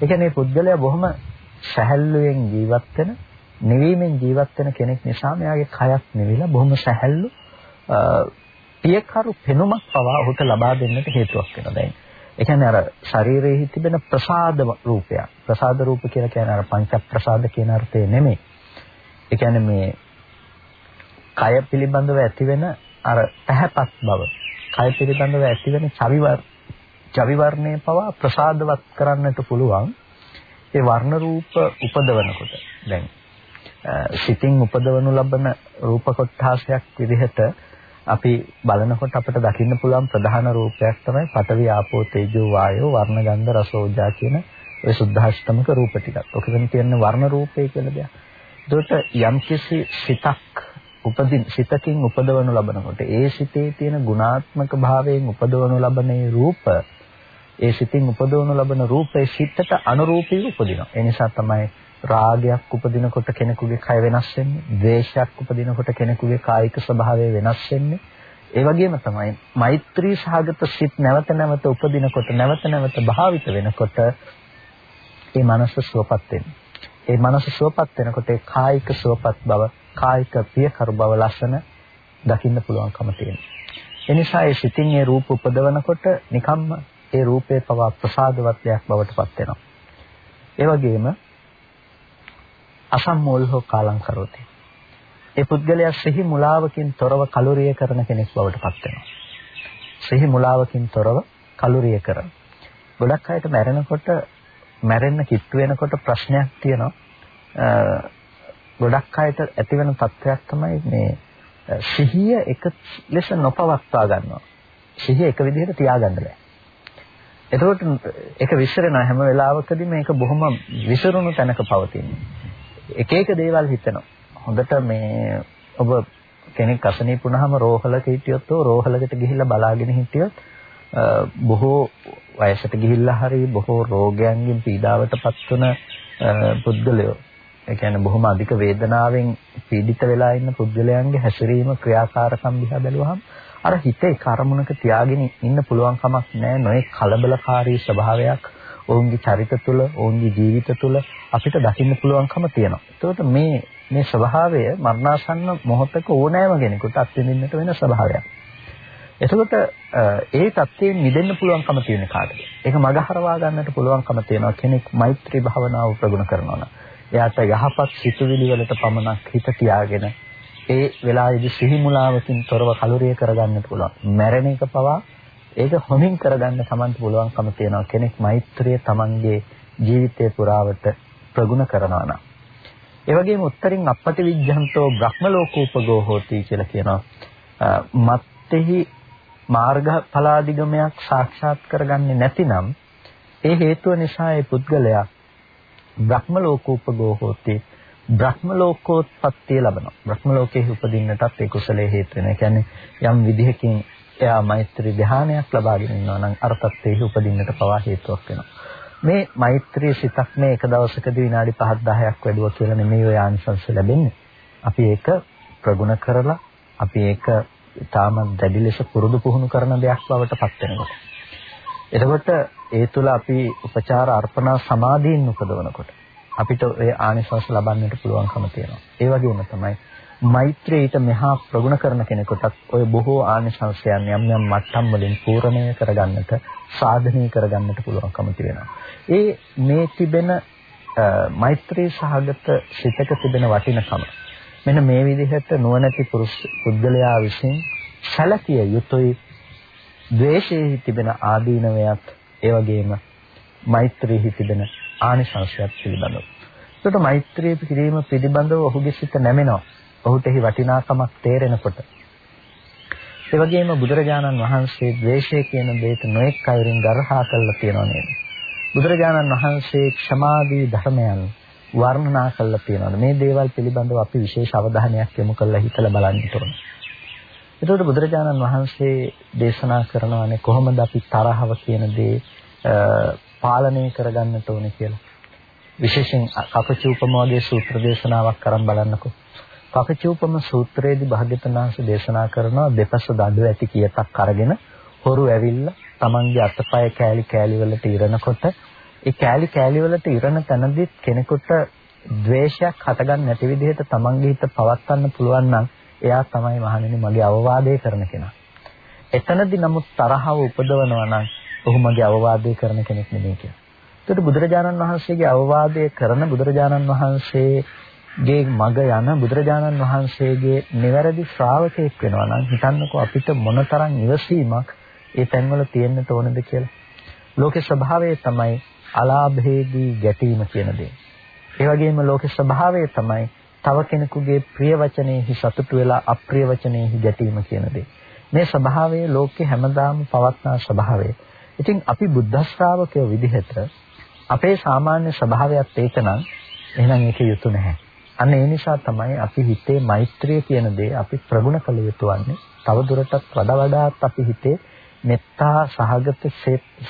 A: ඒ කියන්නේ පුද්ගලයා බොහොම සැහැල්ලුවෙන් ජීවත් වෙන, නිවීමෙන් ජීවත් වෙන කෙනෙක් නිසා මෙයාගේ කයත් නිවිලා බොහොම සැහැල්ලු පියකරු පෙනුමක් පවා ඔහුට ලබා දෙන්නට හේතුවක් වෙනවා. දැන් ඒ කියන්නේ අර ශරීරයේ තිබෙන ප්‍රසාද රූපය. ප්‍රසාද රූප කියලා කියන්නේ අර පංච ප්‍රසාද කියන අර්ථය නෙමෙයි. ඒ කියන්නේ මේ කය පිළිබඳව ඇතිවෙන අර පැහැපත් බව. කය පිළිබඳව ඇතිවෙන චවිවර චවිවර්ණය පවා ප්‍රසාදවත් කරන්නට පුළුවන්. ඒ වර්ණ රූප උපදවනකොට. දැන් සිතින් උපදවනු ලබන රූප කොටාසයක් විදිහට අපි බලනකොට අපිට දකින්න පුළුවන් ප්‍රධාන රූපයක් තමයි පඨවි ආපෝ තේජෝ වායෝ වර්ණ ගන්ධ රස ඕජා කියන ඒ සුද්ධාෂ්ටමක රූප ටිකක්. ඔකෙන් කියන්නේ වර්ණ රූපය කියලා දෙයක්. ඒකට යම්කිසි සිතක් උපදින් සිතකින් උපදවනු ලබනකොට ඒ සිතේ තියෙන ගුණාත්මක භාවයෙන් උපදවනු ලබන රූප ඒ සිතින් උපදවනු ලබන රූපේ සිතට අනුරූපීව උපදිනවා. ඒ නිසා තමයි රාගයක් උපදිනකොට කෙනෙකුගේ කය වෙනස් වෙන්නේ, ද්වේෂයක් උපදිනකොට කෙනෙකුගේ කායික ස්වභාවය වෙනස් වෙන්නේ. ඒ වගේම තමයි මෛත්‍රී සහගත සිත් නැවත නැවත උපදිනකොට නැවත නැවත භාවිත වෙනකොට ඒ මනස සුවපත් වෙන්නේ. ඒ මනස සුවපත් වෙනකොට ඒ කායික සුවපත් බව, කායික ප්‍රියකර බව ලස්සන දකින්න පුළුවන්කම තියෙනවා. ඒ නිසා ඒ සිතින් ඒ රූප උපදවනකොට නිකම්ම ඒ රූපේ පවා ප්‍රසාදවත් දෙයක් බවට පත් වෙනවා. ඒ වගේම අසම්මෝල්හෝ කාලං කරෝති. ඒ පුද්ගලයා සිහි මුලාවකින් තොරව කලුරිය කරන කෙනෙක් බවට පත් වෙනවා. සිහි මුලාවකින් තොරව කලුරිය කරන. ගොඩක් අයට මැරෙනකොට මැරෙන්න කිට්ටු වෙනකොට ප්‍රශ්නයක් තියෙනවා. ගොඩක් අයට ඇතිවෙන තත්ත්වයක් තමයි මේ සිහිය එක ලෙස නොපවත්වා ගන්නවා. සිහිය එක විදිහට තියාගන්න බෑ. එතකොට ඒක විශ්රණ හැම වෙලාවකදී මේක බොහොම විසිරුණු තැනක පවතින්නේ. එක එක දේවල් හිතෙනවා. හොඳට මේ ඔබ කෙනෙක් අසනීප වුණාම රෝහලක හිටියොත් රෝහලකට ගිහිල්ලා බලාගෙන හිටියොත් බොහෝ වයසට ගිහිල්ලා හරි බොහෝ රෝගයන්ගෙන් පීඩාවටපත් වන පුද්ගලයෝ ඒ කියන්නේ බොහොම අධික වේදනාවෙන් පීඩිත වෙලා ඉන්න පුද්ගලයන්ගේ හැසිරීම ක්‍රියාකාරකම් දිහා බැලුවහම අර හිතේ කර්මුණක තියාගෙන ඉන්න පුළුවන් කමක් නැහැ නොයේ කලබලකාරී ස්වභාවයක් ඔවුන්ගේ චරිත තුළ ඔවුන්ගේ ජීවිත තුළ අපිට දකින්න පුළුවන්කම තියෙනවා. ඒකට මේ මේ ස්වභාවය මරණාසන්න මොහොතක ඕනෑම කෙනෙකුට අත්විඳින්නට වෙන ස්වභාවයක්. එතකොට ඒ தත්ත්වයෙන් මිදෙන්න පුළුවන්කම තියෙන කාටද? ඒක මගහරවා ගන්නට පුළුවන්කම තියෙනවා කෙනෙක් මෛත්‍රී භාවනාව ප්‍රගුණ කරනවා නම්. එයාට යහපත් සිතුවිලි වලට පමණක් හිත තියාගෙන ඒ වෙලාවේදී සිහි මුලාවකින් තොරව කලුරිය කරගන්නට පුළුවන්. මැරෙන එක පවා ඒක හොමින් කරගන්න Tamanට පුළුවන්කම තියෙනවා කෙනෙක් මෛත්‍රිය Tamanගේ ජීවිතේ පුරාවට ප්‍රගුණ කරනවා නම්. ඒ වගේම උත්තරින් අපපති විඥාන්තෝ බ්‍රහ්ම ලෝකෝපගෝ හෝති කියලා කියනවා. මත්ෙහි මාර්ගඵලාදිගමයක් සාක්ෂාත් කරගන්නේ නැතිනම් ඒ හේතුව නිසා ඒ පුද්ගලයා බ්‍රහ්ම ලෝකෝපගෝ හෝති බ්‍රහ්ම ලෝකෝත්පත්තිය ලබනවා. බ්‍රහ්ම ලෝකයේ උපදින්නටත් ඒ කුසලයේ හේතු වෙනවා. ඒ කියන්නේ යම් විදිහකින් එයා මෛත්‍රී ධානයක් ලබාගෙන ඉන්නවා නම් අර තත්ත්වයේ උපදින්නට පවා හේතුවක් වෙනවා. මේ මෛත්‍රී සිතක් මේ එක දවසකදී විනාඩි 5 10ක් වැඩුවා කියලා නෙමෙයි ඔය ආනිසංස ලැබෙන්නේ. අපි ඒක ප්‍රගුණ කරලා අපි ඒක තාමත් දැඩි ලෙස පුරුදු පුහුණු කරන දෙයක් බවට පත් වෙනවා. එතකොට ඒ තුල අපි උපචාර අර්පණා සමාධියෙන් උපදවනකොට අපිට ඒ ආනිසංස ලබන්නට පුළුවන්කම තියෙනවා. ඒ වගේම තමයි මෛත්‍රියට මෙහා ප්‍රගුණ කරන කෙනෙකුටත් ඔය බොහෝ ආනිසංසයන් යම් යම් මට්ටම් වලින් පූර්ණණය කරගන්නට සාධනීය කරගන්නට පුළුවන්කම තියෙනවා. ඒ මේ තිබෙන මෛත්‍රී සහගත සිතක තිබෙන වටිනකම මෙන්න මේ විදිහට නුවණැති පුරුෂ පුද්ගලයා විසින් සැලකිය යුතුයි ද්වේෂයේ තිබෙන ආදීනවයත් ඒ වගේම මෛත්‍රියේ තිබෙන ආනිසංසයත් පිළිබඳව. ඒකට මෛත්‍රිය කිරීම පිළිබඳව ඔහුගේ සිත නැමෙනවා. ඔහුට එහි වටිනාකමක් තේරෙනකොට. ඒ වගේම බුදුරජාණන් වහන්සේ ද්වේෂය කියන දෙයට නොඑක් අයුරින් ගර්හා කළා තියෙනවා නේද? බුදුරජාණන් වහන්සේ ක්ෂමාදී ධර්මයන් වර්ණනා කළා තියෙනවා. මේ දේවල් පිළිබඳව අපි විශේෂ අවධානයක් යොමු කරලා හිතලා බලන්න ඕනේ. එතකොට බුදුරජාණන් වහන්සේ දේශනා කරනවානේ කොහොමද අපි තරහව කියන දේ පාලනය කරගන්නට ඕනේ කියලා. විශේෂයෙන් කපචූපම වගේ සූත්‍ර දේශනාවක් කරන් බලන්නකෝ. කපචූපම සූත්‍රයේදී භාග්‍යවතුන් වහන්සේ දේශනා කරනවා දෙපස දඬු ඇති කියතක් අරගෙන හොරු ඇවිල්ලා Tamange අතපය කෑලි කෑලි වලට ඉරනකොට ඒ කෑලි කෑලි වලට ඉරන තැනදී කෙනෙකුට ද්වේෂයක් හටගන්න නැති විදිහට Tamange හිත පවත්වන්න පුළුවන් නම් එයා තමයි මහණෙනි මගේ අවවාදය කරන කෙනා. එතනදී නමුත් තරහව උපදවනවා නම් ඔහු මගේ අවවාදය කරන කෙනෙක් නෙමෙයි කියලා. ඒකට බුදුරජාණන් වහන්සේගේ අවවාදය කරන බුදුරජාණන් වහන්සේගේ මග යන බුදුරජාණන් වහන්සේගේ නිවැරදි ශ්‍රාවකයෙක් වෙනවා නම් හිතන්නකෝ අපිට මොනතරම් ඉවසීමක් ඒ තැන්වල තියෙන්න ඕනද කියලා. ලෝකේ ස්වභාවය තමයි අලාභේදී ගැටීම කියන දේ. ඒ වගේම ලෝකේ ස්වභාවය තමයි තව කෙනෙකුගේ ප්‍රිය වචනේහි සතුටු වෙලා අප්‍රිය වචනේහි ගැටීම කියන දේ. මේ ස්වභාවය ලෝකේ හැමදාම පවත්නා ස්වභාවය. ඉතින් අපි බුද්ධ ශ්‍රාවකයෝ විදිහට අපේ සාමාන්‍ය ස්වභාවයත් ඒකනම් එහෙනම් ඒක යුතු නැහැ. අන්න ඒ නිසා තමයි අපි හිතේ මෛත්‍රිය කියන දේ අපි ප්‍රගුණ කළ යුතු වන්නේ. තව දුරටත් වඩා වඩාත් අපි හිතේ මෙත්තා සහගත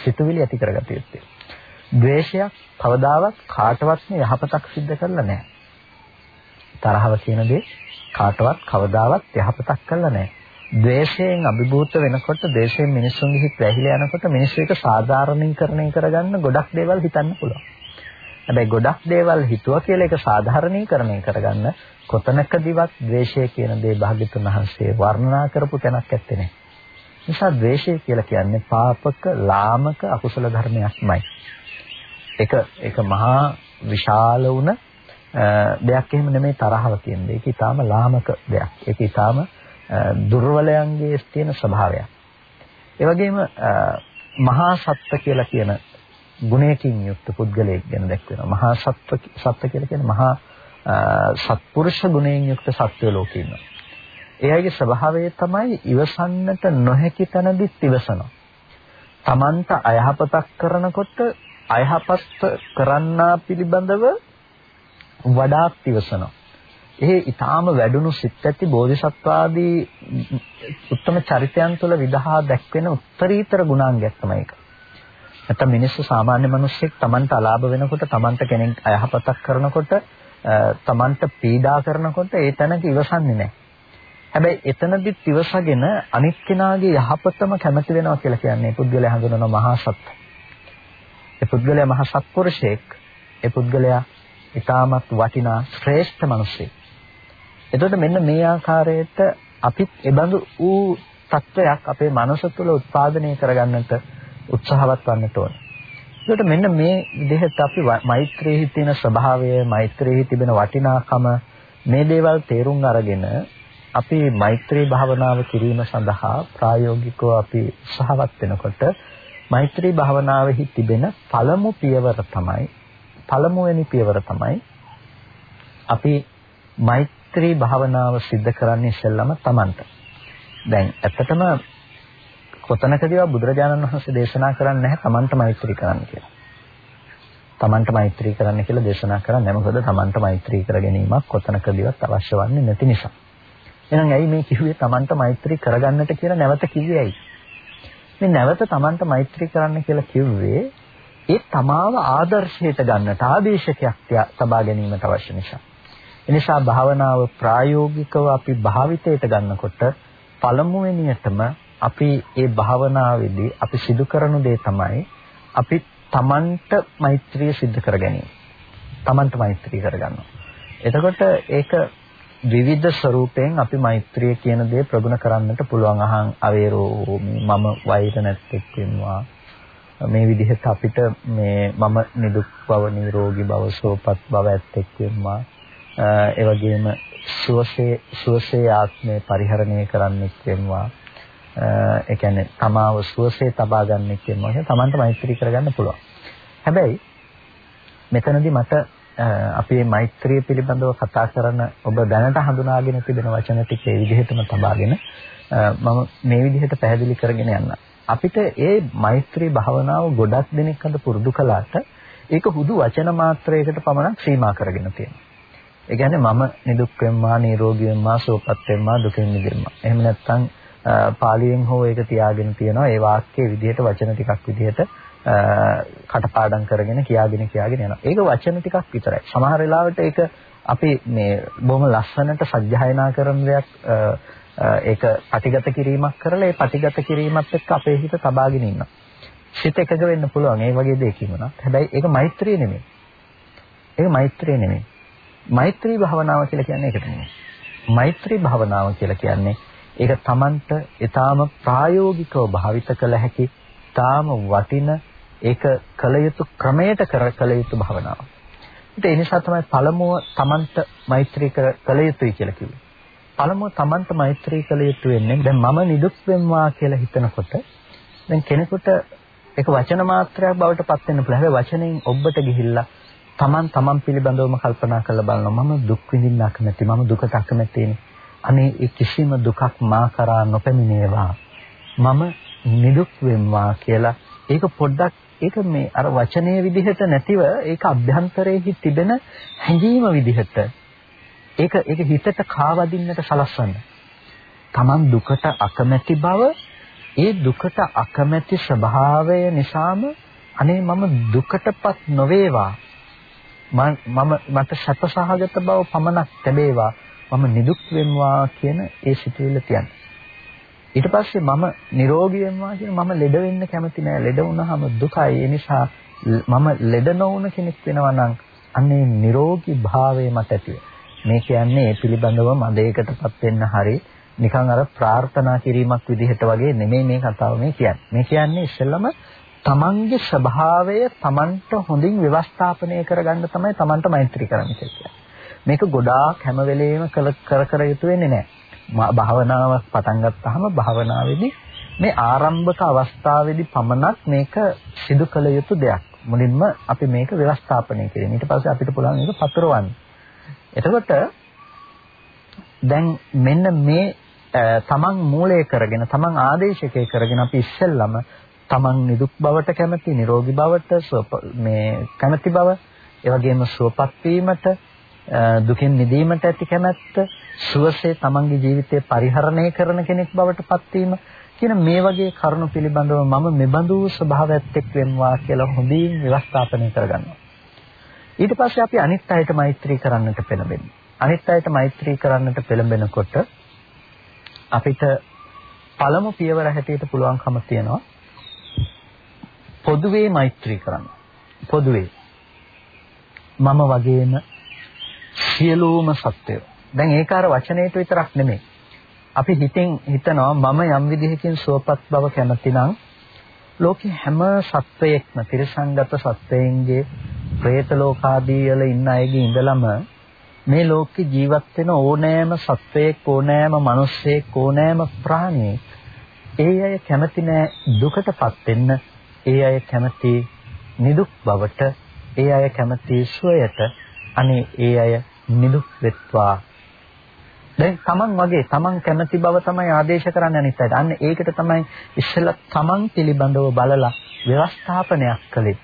A: සිතුවිලි ඇති කරගත යුත්තේ. ද්වේෂයක් කවදාවත් කාටවත් යහපතක් සිද්ධ කරලා නැහැ. තරහව කියන දේ කාටවත් කවදාවත් යහපතක් කරලා නැහැ. ද්වේෂයෙන් අභිභූත වෙනකොට ද්වේෂයෙන් මිනිස්සුන්ගේ හිත වැහිලා යනකොට මිනිස්සු ඒක සාධාරණීකරණය කරගන්න ගොඩක් දේවල් හිතන්න පුළුවන්. හැබැයි ගොඩක් දේවල් හිතුවා කියලා ඒක සාධාරණීකරණය කරගන්න කොතනකදීවත් ද්වේෂය කියන දේ භාග්‍යතුන් වහන්සේ වර්ණනා කරපු තැනක් ඇත්තේ නැහැ. නිසා ද්වේෂය කියලා කියන්නේ පාපක ලාමක අකුසල ධර්මයක්මයි. ඒක ඒක මහා විශාල වුණ දෙයක් එහෙම නෙමෙයි තරහව කියන්නේ. ඒක ඊටාම ලාමක දෙයක්. ඒක ඊටාම දුර්වලයන්ගේ තියෙන ස්වභාවයක්. ඒ වගේම මහා සත්ත්ව කියලා කියන ගුණයකින් යුක්ත පුද්ගලයෙක් ගැන දැක්වෙනවා. මහා සත්ත්ව සත්ත්ව කියලා කියන්නේ මහා සත්පුරුෂ ගුණයෙන් යුක්ත සත්ත්ව ලෝකේ ඉන්නවා. එයාගේ ස්වභාවය තමයි ඉවසන්නට නොහැකි තැනදිත් ඉවසනවා. Tamanta අයහපතක් කරනකොට අයහපත් කරන්නා පිළිබඳව වඩාත් ඉවසනවා. එහි ඊටාම වැඩුණු සිත් ඇති බෝධිසත්වාදී උත්තම චරිතයන් තුළ විදහා දැක්වෙන උත්තරීතර ගුණාංගයක් තමයි ඒක. නැත්නම් මිනිස්සු සාමාන්‍ය මිනිස්සෙක් Tamanට අලාභ වෙනකොට Tamanට කෙනෙක් අයහපතක් කරනකොට Tamanට පීඩා කරනකොට ඒ තැනක ඉවසන්නේ නැහැ. හැබැයි එතනදිත් ඉවසගෙන අනිත් කෙනාගේ යහපතම කැමති වෙනවා කියලා කියන්නේ පුද්ගලයා හඳුනන මහා සත්‍ය. ඒ පුද්ගලයා මහා සත්පුරුෂයෙක්. ඒ පුද්ගලයා ඊටමත් වටිනා ශ්‍රේෂ්ඨ මිනිසෙක්. එතකොට මෙන්න මේ ආකාරයට අපිත් එබඳු වූ තත්වයක් අපේ මනස තුළ උත්පාදනය කරගන්නට උත්සාහවත් වන්නට ඕන. ඒකට මෙන්න මේ විදිහට අපි මෛත්‍රියේ තියෙන ස්වභාවය, මෛත්‍රියේ තිබෙන වටිනාකම මේ දේවල් තේරුම් අරගෙන අපි මෛත්‍රී භාවනාව කිරීම සඳහා ප්‍රායෝගිකව අපි උත්සාහවත් වෙනකොට මෛත්‍රී භාවනාවෙහි තිබෙන පළමු පියවර තමයි පළමුවෙනි පියවර තමයි අපි මෛත්‍රී භාවනාව સિદ્ધ කරන්නේ ඉස්සෙල්ලම Tamanට. දැන් ඇත්තටම කොතනකදීවා බුදුරජාණන් වහන්සේ දේශනා කරන්නේ නැහැ Tamanට මෛත්‍රී කරන්න කියලා. Tamanට මෛත්‍රී කරන්න කියලා දේශනා කරන්නේ නැහැ. මොකද Tamanට මෛත්‍රී කර ගැනීමක් කොතනකදීවත් අවශ්‍ය වන්නේ නැති නිසා. එහෙනම් ඇයි මේ කිව්වේ Tamanට මෛත්‍රී කරගන්නට කියලා නැවත කිව්වේ ඇයි? මේ නැවත Tamanට මෛත්‍රී කරන්න කියලා කිව්වේ ඒ තමාව ආදර්ශයට ගන්නට ආදේශකයක් තබා ගැනීමට අවශ්‍ය නිසා. එනිසා භාවනාව ප්‍රායෝගිකව අපි භාවිතයට ගන්නකොට පළමුවෙනියටම අපි ඒ භාවනාවේදී අපි සිදු කරන දේ තමයි අපි තමන්ට මෛත්‍රිය සිද්ධ කර ගැනීම. තමන්ට මෛත්‍රී කරගන්නවා. එතකොට ඒක විවිධ ස්වරූපයෙන් අපි මෛත්‍රිය කියන දේ ප්‍රගුණ කරන්නට පුළුවන් අහං අවේරෝ මම වෛර නැත්තේක් වෙනවා මේ විදිහට අපිට මේ මම නිදුක් බව නිරෝගී බව සුවපත් බව ඇත්තෙක් වෙනවා ඒ වගේම සුවසේ සුවසේ ආත්මය පරිහරණය කරන්නෙක් වෙනවා ඒ කියන්නේ තමාව සුවසේ තබා ගන්නෙක් වෙනවා කියන්නේ තමන්ට මෛත්‍රී කරගන්න පුළුවන් හැබැයි මෙතනදී මට අපි මේ මෛත්‍රිය පිළිබඳව කතා කරන ඔබ දැනට හඳුනාගෙන තිබෙන වචන ටික ඒ විදිහටම තබාගෙන මම මේ විදිහට පැහැදිලි කරගෙන යන්න. අපිට ඒ මෛත්‍රී භාවනාව ගොඩක් දෙනෙක් අද පුරුදු කළාට ඒක හුදු වචන මාත්‍රයකට පමණක් සීමා කරගෙන තියෙනවා. ඒ කියන්නේ මම නිදුක් වෙම්මා නිරෝගී වෙම්මා සුවපත් වෙම්මා දුකෙන් මිදෙම්මා. එහෙම නැත්නම් පාලියෙන් හෝ ඒක තියාගෙන තියෙනවා ඒ වාක්‍යයේ විදිහට වචන ටිකක් විදිහට කටපාඩම් කරගෙන කියාගෙන කියාගෙන යනවා. ඒක වචන ටිකක් විතරයි. සමහර වෙලාවට ඒක අපි මේ බොහොම ලස්සනට සජ්ජායනා කරන දෙයක් ඒක පටිගත කිරීමක් කරලා ඒ පටිගත කිරීමත් එක්ක අපේ හිත තබාගෙන ඉන්නවා. සිත එකග වෙන්න පුළුවන් ඒ වගේ දෙයකින් උනත්. හැබැයි ඒක මෛත්‍රිය නෙමෙයි. ඒක මෛත්‍රිය නෙමෙයි. මෛත්‍රී භාවනාව කියලා කියන්නේ ඒකට නෙමෙයි. මෛත්‍රී භාවනාව කියලා කියන්නේ ඒක Tamanට ඊටාම ප්‍රායෝගිකව භාවිත කළ හැකි ඊටාම වටින ඒක කළ යුතු ක්‍රමයට කර කළ යුතු භාවනාව. ඒ නිසා තමයි පළමුව Tamanට මෛත්‍රී කළ යුතුයි කියලා කිව්වේ. පළමුව Tamanට මෛත්‍රී කළ යුතු වෙන්නේ දැන් මම නිදුක් වෙම්වා කියලා හිතනකොට දැන් කෙනෙකුට ඒක වචන මාත්‍රයක් බවට පත් වෙන්න පුළුවන්. හැබැයි වචනෙන් ඔබට ගිහිල්ලා Taman Taman පිළිබඳවම කල්පනා කරලා බලනවා. මම දුක් විඳින්න අකමැති. මම දුකට අකමැතිනේ. අනේ ඒ කිසිම දුකක් මා කරා නොපැමිණේවා. මම නිදුක් වෙම්වා කියලා ඒක පොඩ්ඩක් ඒක මේ අර වචනයේ විදිහට නැතිව ඒක අභ්‍යන්තරයේ තිබෙන හැඟීම විදිහට ඒක ඒක හිතට කාවදින්නට සලස්වන්න. Taman දුකට අකමැති බව ඒ දුකට අකමැති ස්වභාවය නිසාම අනේ මම දුකටපත් නොවේවා මම මට සැපසහගත බව පමණක් ලැබේවා මම නිදුක් වෙම්වා කියන ඒ සිතුවිල්ල තියන්න. ඊට පස්සේ මම නිරෝගී වෙනවා කියන මම ලෙඩ වෙන්න කැමති නෑ. ලෙඩ වුණාම දුකයි. ඒ නිසා මම ලෙඩ නොවුන කෙනෙක් වෙනවා නම් අන්නේ නිරෝගී භාවය මත ඇතිව. මේ කියන්නේ ඒ පිළිබඳව මදයකටපත් වෙන්න හරි නිකන් අර ප්‍රාර්ථනා කිරීමක් විදිහට වගේ නෙමෙයි මේ කතාව මේ කියන්නේ. මේ කියන්නේ ඉස්සෙල්ලම තමන්ගේ ස්වභාවය තමන්ට හොඳින් ව්‍යවස්ථාපනය කරගන්න තමයි තමන්ට මෛත්‍රී කරන්න කියන්නේ. මේක ගොඩාක් හැම වෙලෙම කර කර යුතු වෙන්නේ නැහැ. භාවනාවක් පටන් ගත්තාම භාවනාවේදී මේ ආරම්භක අවස්ථාවේදී පමණක් මේක සිදු කළ යුතු දෙයක්. මුලින්ම අපි මේක ව්‍යවස්ථාපනය කිරීම. ඊට පස්සේ අපිට පුළුවන් මේක පතරවන්න. එතකොට දැන් මෙන්න මේ තමන් මූලය කරගෙන තමන් ආදේශකය කරගෙන අපි ඉස්සෙල්ලම තමන් නිදුක් බවට කැමති, නිරෝගී බවට මේ කැමති බව, ඒ වගේම සුවපත් වීමට දුකින් මිදීමට ඇති කැමැත්ත සුවසේ තමන්ගේ ජීවිතය පරිහරණය කරන කෙනෙක් බවට පත්වීම කියන මේ වගේ කරුණු පිළිබඳව මම මෙබඳු ස්වභාවයත් එක් වෙනවා කියලා හොඳින් ව්‍යවස්ථාපනය කරගන්නවා. ඊට පස්සේ අපි අනිත් අයට මෛත්‍රී කරන්නට පෙළඹෙනවා. අනිත් අයට මෛත්‍රී කරන්නට පෙළඹෙනකොට අපිට පළමු පියවර හැටියට පුළුවන්කම තියෙනවා පොදුවේ මෛත්‍රී කරන්න. පොදුවේ මම වගේම සියලුම සත්වය. දැන් ඒක අර වචනයට විතරක් නෙමෙයි. අපි හිතෙන් හිතනවා මම යම් විදිහකින් සුවපත් බව කැමතිනම් ලෝකේ හැම සත්වයක්ම තිරසංගත සත්වයන්ගේ പ്രേත ලෝකාදී වල ඉන්න අයගේ ඉඳලම මේ ලෝකේ ජීවත් වෙන ඕනෑම සත්වයක ඕනෑම මිනිස්සෙක් ඕනෑම ප්‍රාණියෙක් ඒ අය කැමති නෑ දුකටපත් වෙන්න ඒ අය කැමති නිදුක් බවට ඒ අය කැමති සුවයට අනේ ඒ අය නිදුක් වෙත්වා. දැන් තමන් වගේ තමන් කැමති බව තමයි ආදේශ කරන්න අනිත් අයට. අන්න ඒකට තමයි ඉස්සෙල්ලා තමන් පිළිබඳව බලලා ව්‍යවස්ථාපනයක් කළේ.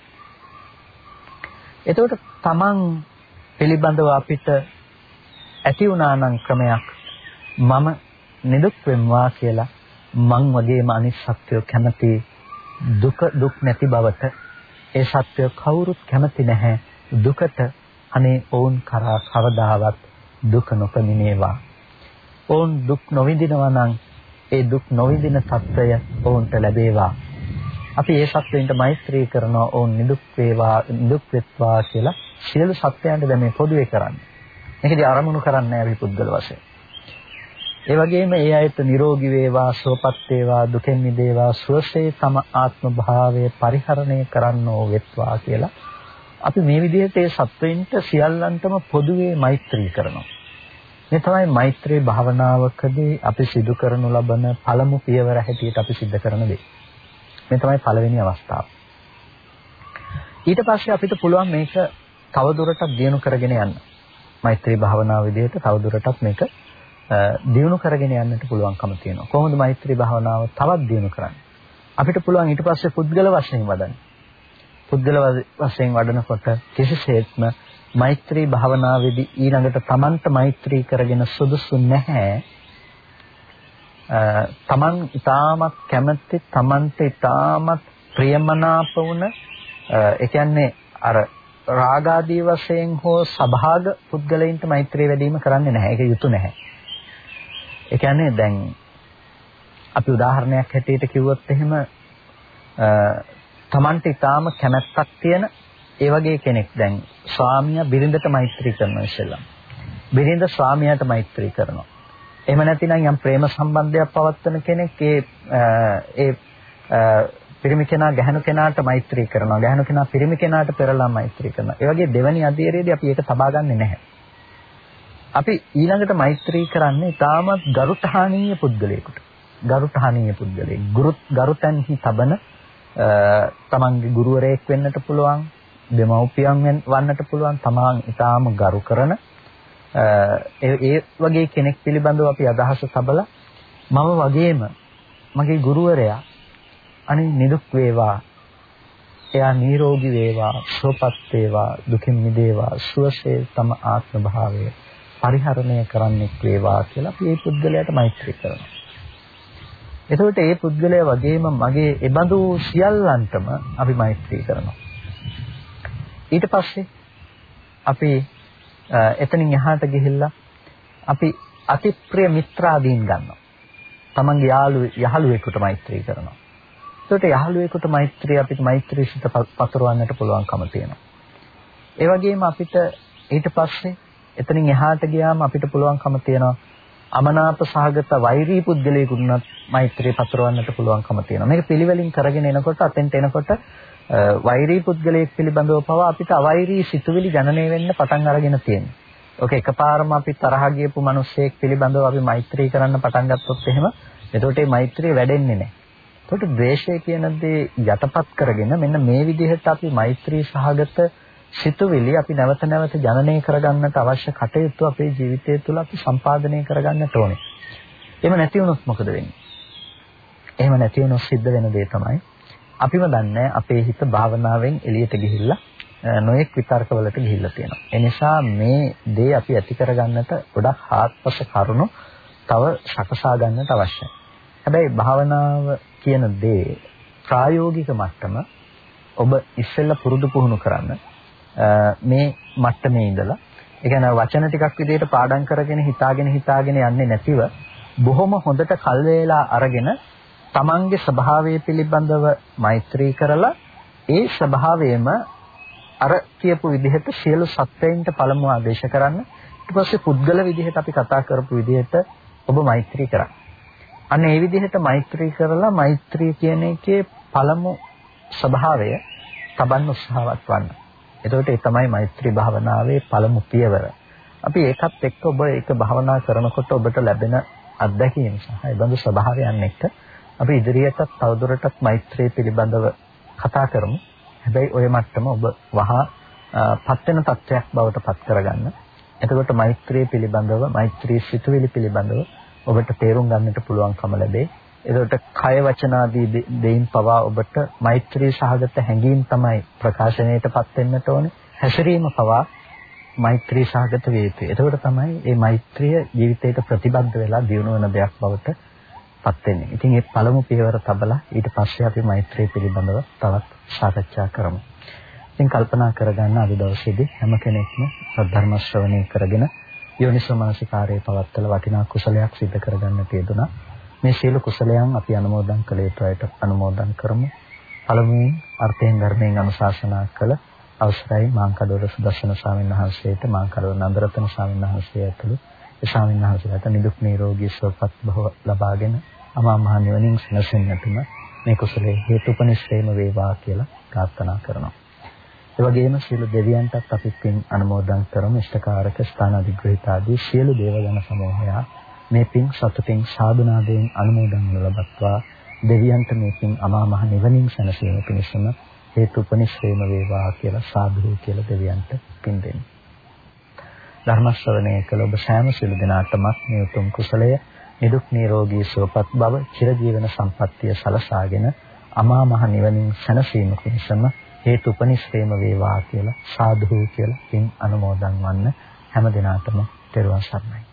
A: එතකොට තමන් පිළිබඳව අපිට ඇති වුණා නම් ක්‍රමයක් මම නිදුක් වෙම්වා කියලා මං වගේම අනිත් සත්වෝ කැමති දුක දුක් නැති බවට ඒ සත්‍ය කවුරුත් කැමති නැහැ. දුකට අනේ ඔවුන් කරා කවදාවත් දුක නොපමිනේවා ඔවුන් දුක් නොවිඳිනවා නම් ඒ දුක් නොවිඳින සත්‍යය ඔවුන්ට ලැබේවා. අපි ඒ සත්‍යයෙන්ට මෛත්‍රී කරනවා ඔවුන් නිදුක් වේවා නිදුක් වෙත්වා කියලා සියලු සත්‍යයන්ට දැන් මේ පොදුවේ කරන්නේ. මේකදී අරමුණු කරන්නේ නැහැ අපි පුද්ගල වශයෙන්. ඒ වගේම ඒ අයට නිරෝගී වේවා සුවපත් වේවා දුකෙන් මිදේවා සුවසේ තම ආත්ම භාවය පරිහරණය කරන්නෝ වෙත්වා කියලා අපි මේ විදිහට ඒ සත්වයින්ට සියල්ලන්ටම පොදුවේ මෛත්‍රී කරනවා. මේ තමයි මෛත්‍රී භාවනාවකදී අපි සිදු කරනු ලබන පළමු පියවර හැටියට අපි සිද්ධ කරන දේ. මේ තමයි පළවෙනි අවස්ථාව. ඊට පස්සේ අපිට පුළුවන් මේක තවදුරටත් දියුණු කරගෙන යන්න. මෛත්‍රී භාවනාව විදිහට තවදුරටත් මේක දියුණු කරගෙන යන්නට පුළුවන්කම තියෙනවා. කොහොමද මෛත්‍රී භාවනාව තවත් දියුණු කරන්නේ? අපිට පුළුවන් ඊට පස්සේ පුද්ගල වශයෙන් වඩන්න. පුද්ගල වශයෙන් වඩනකොට කිසිසේත්ම මෛත්‍රී භාවනාවේදී ඊළඟට තමන්ට මෛත්‍රී කරගෙන සුදුසු නැහැ. තමන් ඊටමත් කැමැති තමන්ට ඊටමත් ප්‍රියමනාප වුණ ඒ කියන්නේ අර රාගාදී වශයෙන් හෝ සභාග පුද්ගලයින්ට මෛත්‍රී වැඩිම කරන්නේ නැහැ. ඒක යුතු නැහැ. ඒ කියන්නේ දැන් අපි උදාහරණයක් හැටියට කිව්වොත් එහෙම තමන්ට ඊටාම කැමැත්තක් තියෙන ඒ වගේ කෙනෙක් දැන් ස්වාමියා බිරිඳට මෛත්‍රී කරනවා ඉස්සෙල්ලා. බිරිඳ ස්වාමියාට මෛත්‍රී කරනවා. එහෙම නැතිනම් යම් ප්‍රේම සම්බන්ධයක් පවත්වන කෙනෙක් ඒ ඒ පිරිමි කෙනා ගැහණු කෙනාට මෛත්‍රී කරනවා. ගැහණු කෙනා පිරිමි කෙනාට පෙරලා මෛත්‍රී කරනවා. ඒ වගේ දෙවැනි අධීරයේදී අපි ඒක තබා ගන්නෙ නැහැ. අපි ඊළඟට මෛත්‍රී කරන්නේ තාමත් ගරුතහානීය පුද්ගලයෙකුට. ගරුතහානීය පුද්ගලයෙක්. ගුරු ගරුතන්හි තබන තමන්ගේ ගුරුවරයෙක් වෙන්නට පුළුවන්, දෙමව්පියන් වන්නට පුළුවන්, තමන් ඊටාම ගරු කරන ඒ ඒ වගේ කෙනෙක් පිළිබඳව අපි අදහස තබලා මම වගේම මගේ ගුරුවරයා අනේ නිදුක් වේවා. එයා නිරෝගී වේවා, සුවපත් වේවා, දුකින් මිදේවා, සුවසේ තම ආත්ම භාවය පරිහරණය කරන්නෙක් වේවා කියලා අපි මේ පුද්ගලයාට මෛත්‍රී කරනවා. එතකොට මේ පුද්ගලයා වගේම මගේ එබඳු සියල්ලන්ටම අපි මෛත්‍රී කරනවා. ඊට පස්සේ අපි එතනින් එහාට ගිහිල්ලා අපි අතිප්‍රිය මිත්‍රාදීන් ගන්නවා. තමන්ගේ යාළු යහළුවෙකුට මෛත්‍රී කරනවා. ඒකට යහළුවෙකුට මෛත්‍රිය අපිට මෛත්‍රී සිත පතරවන්නට පුළුවන්කම තියෙනවා. ඒ වගේම අපිට ඊට පස්සේ එතනින් එහාට ගියාම අපිට පුළුවන්කම තියෙනවා අමනාප සහගත වෛරී පුද්ගලයෙකුට මෛත්‍රිය පතරවන්නට පුළුවන්කම තියෙනවා. මේක පිළිවෙලින් කරගෙන එනකොට අතෙන්ට එනකොට වෛරී පුද්ගලයෙක් පිළිබඳව පවා අපිට අවෛරී සිතුවිලි ජනනය වෙන්න පටන් අරගෙන තියෙනවා. ඔක එකපාරම අපි තරහ ගියපු මිනිස්සෙක් පිළිබඳව අපි මෛත්‍රී කරන්න පටන් ගත්තොත් එහෙම එතකොට මේ මෛත්‍රිය වැඩෙන්නේ නැහැ. එතකොට ද්වේෂය කියන දේ යටපත් කරගෙන මෙන්න මේ විදිහට අපි මෛත්‍රී සහගත සිතුවිලි අපි නැවත නැවත ජනනය කරගන්නට අවශ්‍ය කටයුතු අපේ ජීවිතය තුළ අපි සම්පාදනය කරගන්නට ඕනේ. එහෙම නැති වුණොත් මොකද වෙන්නේ? එහෙම නැති වුණොත් සිද්ධ වෙන දේ තමයි අපිම දන්නේ අපේ හිත භාවනාවෙන් එළියට ගිහිල්ලා නොයෙක් විතර්කවලට ගිහිල්ලා තියෙනවා. ඒ නිසා මේ දේ අපි ඇති කරගන්නට ගොඩක් හාත්පස කරුණු තව සකසා ගන්නට අවශ්‍යයි. හැබැයි භාවනාව කියන දේ ප්‍රායෝගික මට්ටම ඔබ ඉස්සෙල්ලා පුරුදු පුහුණු කරන්න මේ මට්ටමේ ඉඳලා. ඒ කියන්නේ වචන ටිකක් විදිහට පාඩම් කරගෙන හිතාගෙන හිතාගෙන යන්නේ නැතිව බොහොම හොඳට කල් වේලා අරගෙන තමන්ගේ ස්වභාවය පිළිබඳව මෛත්‍රී කරලා ඒ ස්වභාවයම අර කියපු විදිහට සියලු සත්වයින්ට පළමුව ආදේශ කරන්න. ඊට පස්සේ පුද්ගල විදිහට අපි කතා කරපු විදිහට ඔබ මෛත්‍රී කරන්න. අන්න ඒ විදිහට මෛත්‍රී කරලා මෛත්‍රී කියන එකේ පළමු ස්වභාවය තබන්න උත්සාහවත් වන්න. එතකොට ඒ තමයි මෛත්‍රී භාවනාවේ පළමු පියවර. අපි ඒකත් එක්ක ඔබ ඒක භාවනා කරනකොට ඔබට ලැබෙන අත්දැකීම් සහ ඒ බඳු ස්වභාවයන් එක්ක අපි ඉදිරියටත් තවදුරටත් මෛත්‍රී පිළිබඳව කතා කරමු. හැබැයි ওই මට්ටම ඔබ වහා පත් වෙන තත්වයක් බවට පත් කරගන්න. එතකොට මෛත්‍රී පිළිබඳව මෛත්‍රී සිතුවිලි පිළිබඳව ඔබට තේරුම් ගන්නට පුළුවන්කම ලැබේ. එතකොට කය වචන ආදී දෙයින් පවා ඔබට මෛත්‍රී සහගත හැඟීම් තමයි ප්‍රකාශනයටපත් වෙන්නට ඕනේ. හැසිරීම පවා මෛත්‍රී සහගත වේ යුතුයි. එතකොට තමයි මේ මෛත්‍රිය ජීවිතයට ප්‍රතිබද්ධ වෙලා දියුණු වෙන දෙයක් බවට පත් වෙන්නේ. ඉතින් මේ පළමු පියවර තබලා ඊට පස්සේ අපි මෛත්‍රිය පිළිබඳව තවත් සාකච්ඡා කරමු. ඉතින් කල්පනා කරගන්න අද දවසේදී හැම කෙනෙක්ම සද්ධර්ම ශ්‍රවණය කරගෙන යෝනිසෝමනසිකාරයේ පවත්තල වටිනා කුසලයක් සිදු කරගන්න තියදුනා. මේ සීල කුසලයන් අපි අනුමෝදන් කළ යුතුයට අනුමෝදන් කරමු. පළමුවෙන් අර්ථයෙන් ධර්මයෙන් අනුශාසනා කළ අවසරයි මාංකඩවල සුදර්ශන ස්වාමීන් වහන්සේට මාංකඩවල නන්දරතන ස්වාමීන් වහන්සේ ඇතුළු ඒ ස්වාමීන් වහන්සේලාට නිදුක් නිරෝගී සුවපත් භව ලබාගෙන අමා මහ නිවනින් සැනසෙන්නටම මේ කුසලයේ හේතුපනිශ්‍රේම වේවා කියලා ප්‍රාර්ථනා කරනවා. ඒ වගේම සියලු දෙවියන්ටත් අපි පින් අනුමෝදන් කරමු ඉෂ්ඨකාරක ස්ථාන අධිග්‍රහිත ආදී සියලු දේවගණ සමූහයා මේ පින් සතුටින් සාදුනාදයෙන් අනුමෝදන් වන ලබත්වා දෙවියන්ට මේ පින් අමා මහ නිවනින් සැනසීම පිණිසම හේතුපනිශ්‍රේම වේවා කියලා සාදු කියලා දෙවියන්ට පින් දෙන්න. ධර්ම ශ්‍රවණය කළ ඔබ සෑම සිළු දිනාටම මේ උතුම් කුසලය නිදුක් නිරෝගී සුවපත් බව චිරජීවන සම්පන්නිය සලසාගෙන අමා මහ නිවනින් සැනසීම පිණිසම හේතුපනිශ්‍රේම වේවා කියලා සාදු කියලා පින් අනුමෝදන් වන්න හැම දිනාටම තෙරුවන් සරණයි